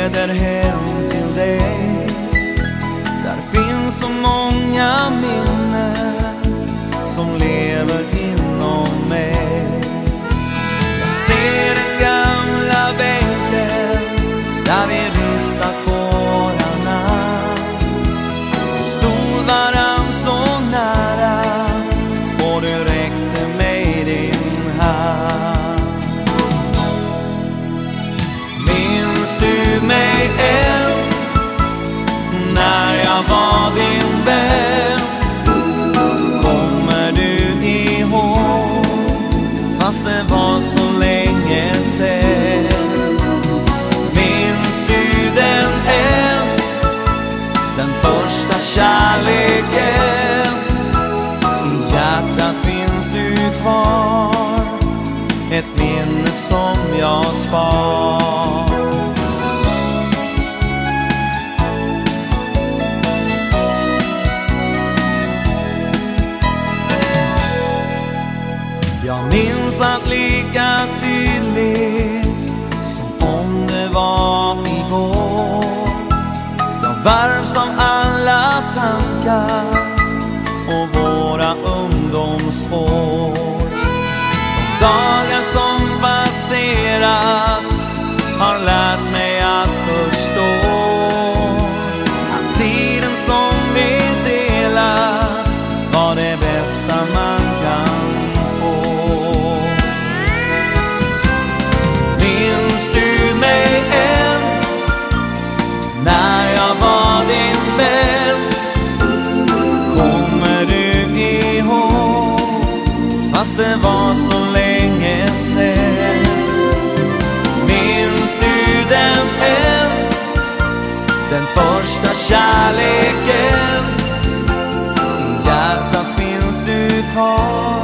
leder hem till dig. Där finns så många minnen du mig än när jag var din vän? Kommer du ihåg fast det var så länge sen? Minns du den än? Den första kärleken I hjärtat finns du kvar Ett minne som jag spar Jag minns att lika tydligt som om det var igår Jag värvs av alla tankar. Fast det var så länge sen? Minns du den än? Den första kärleken? I hjärtat finns du kvar.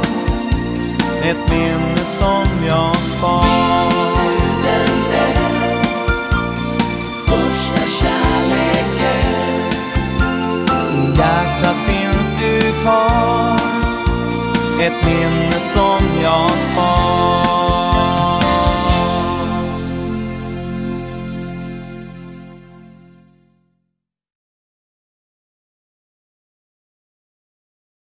Ett minne som jag spar Första kärleken? I hjärtat finns du kvar. Ett minne